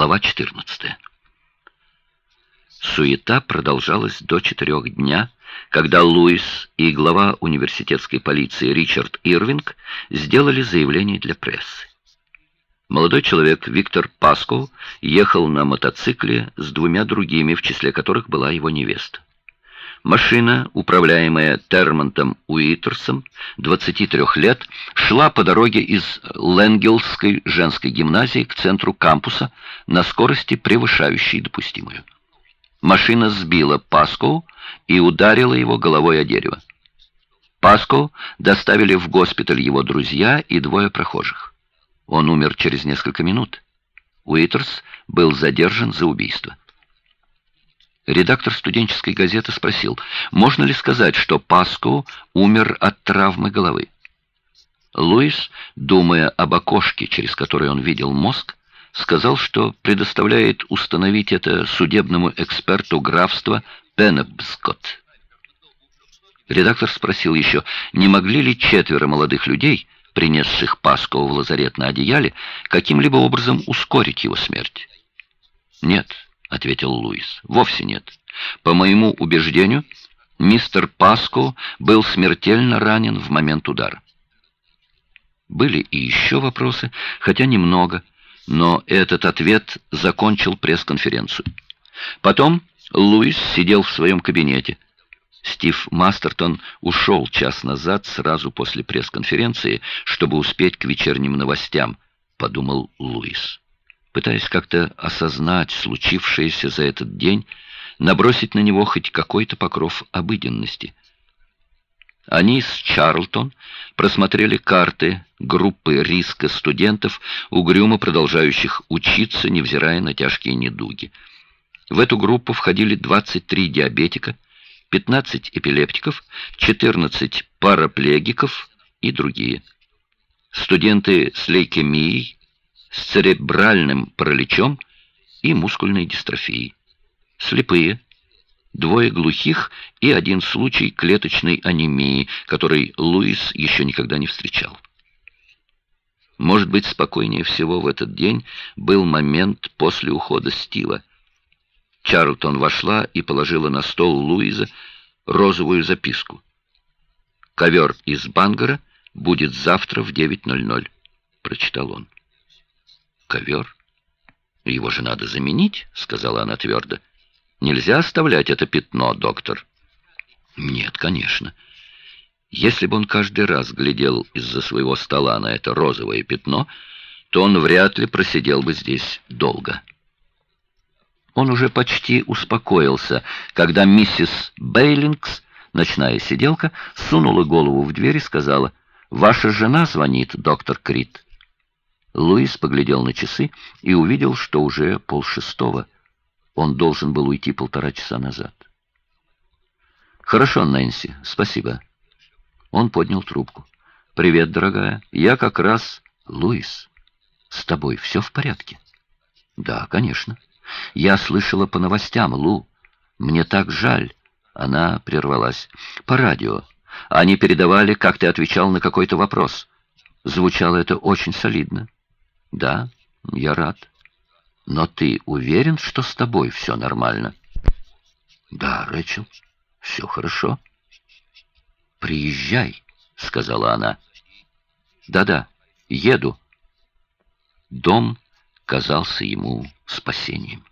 Глава 14. Суета продолжалась до четырех дня, когда Луис и глава университетской полиции Ричард Ирвинг сделали заявление для прессы. Молодой человек Виктор Пасков ехал на мотоцикле с двумя другими, в числе которых была его невеста. Машина, управляемая Термонтом Уитерсом, 23 лет, шла по дороге из Ленгелской женской гимназии к центру кампуса на скорости, превышающей допустимую. Машина сбила Паску и ударила его головой о дерево. Паску доставили в госпиталь его друзья и двое прохожих. Он умер через несколько минут. Уитерс был задержан за убийство. Редактор студенческой газеты спросил, можно ли сказать, что Паско умер от травмы головы. Луис, думая об окошке, через которое он видел мозг, сказал, что предоставляет установить это судебному эксперту графства Пеннебскотт. Редактор спросил еще, не могли ли четверо молодых людей, принесших Паско в лазарет на одеяле, каким-либо образом ускорить его смерть. «Нет», — ответил Луис. «Вовсе нет. По моему убеждению, мистер Паско был смертельно ранен в момент удара». Были и еще вопросы, хотя немного, но этот ответ закончил пресс-конференцию. Потом Луис сидел в своем кабинете. Стив Мастертон ушел час назад, сразу после пресс-конференции, чтобы успеть к вечерним новостям, подумал Луис пытаясь как-то осознать случившееся за этот день, набросить на него хоть какой-то покров обыденности. Они с Чарлтон просмотрели карты группы риска студентов, угрюмо продолжающих учиться, невзирая на тяжкие недуги. В эту группу входили 23 диабетика, 15 эпилептиков, 14 параплегиков и другие. Студенты с лейкемией, с церебральным параличом и мускульной дистрофией. Слепые, двое глухих и один случай клеточной анемии, который Луис еще никогда не встречал. Может быть, спокойнее всего в этот день был момент после ухода Стива. Чарлтон вошла и положила на стол Луиза розовую записку. «Ковер из Бангара будет завтра в 9.00», — прочитал он ковер. Его же надо заменить, сказала она твердо. Нельзя оставлять это пятно, доктор. Нет, конечно. Если бы он каждый раз глядел из-за своего стола на это розовое пятно, то он вряд ли просидел бы здесь долго. Он уже почти успокоился, когда миссис Бейлингс, ночная сиделка, сунула голову в дверь и сказала, «Ваша жена звонит, доктор Крит». Луис поглядел на часы и увидел, что уже полшестого. Он должен был уйти полтора часа назад. «Хорошо, Нэнси, спасибо». Он поднял трубку. «Привет, дорогая. Я как раз...» «Луис, с тобой все в порядке?» «Да, конечно. Я слышала по новостям, Лу. Мне так жаль». Она прервалась. «По радио. Они передавали, как ты отвечал на какой-то вопрос. Звучало это очень солидно. Да, я рад. Но ты уверен, что с тобой все нормально? Да, Рэчел, все хорошо. Приезжай, сказала она. Да-да, еду. Дом казался ему спасением.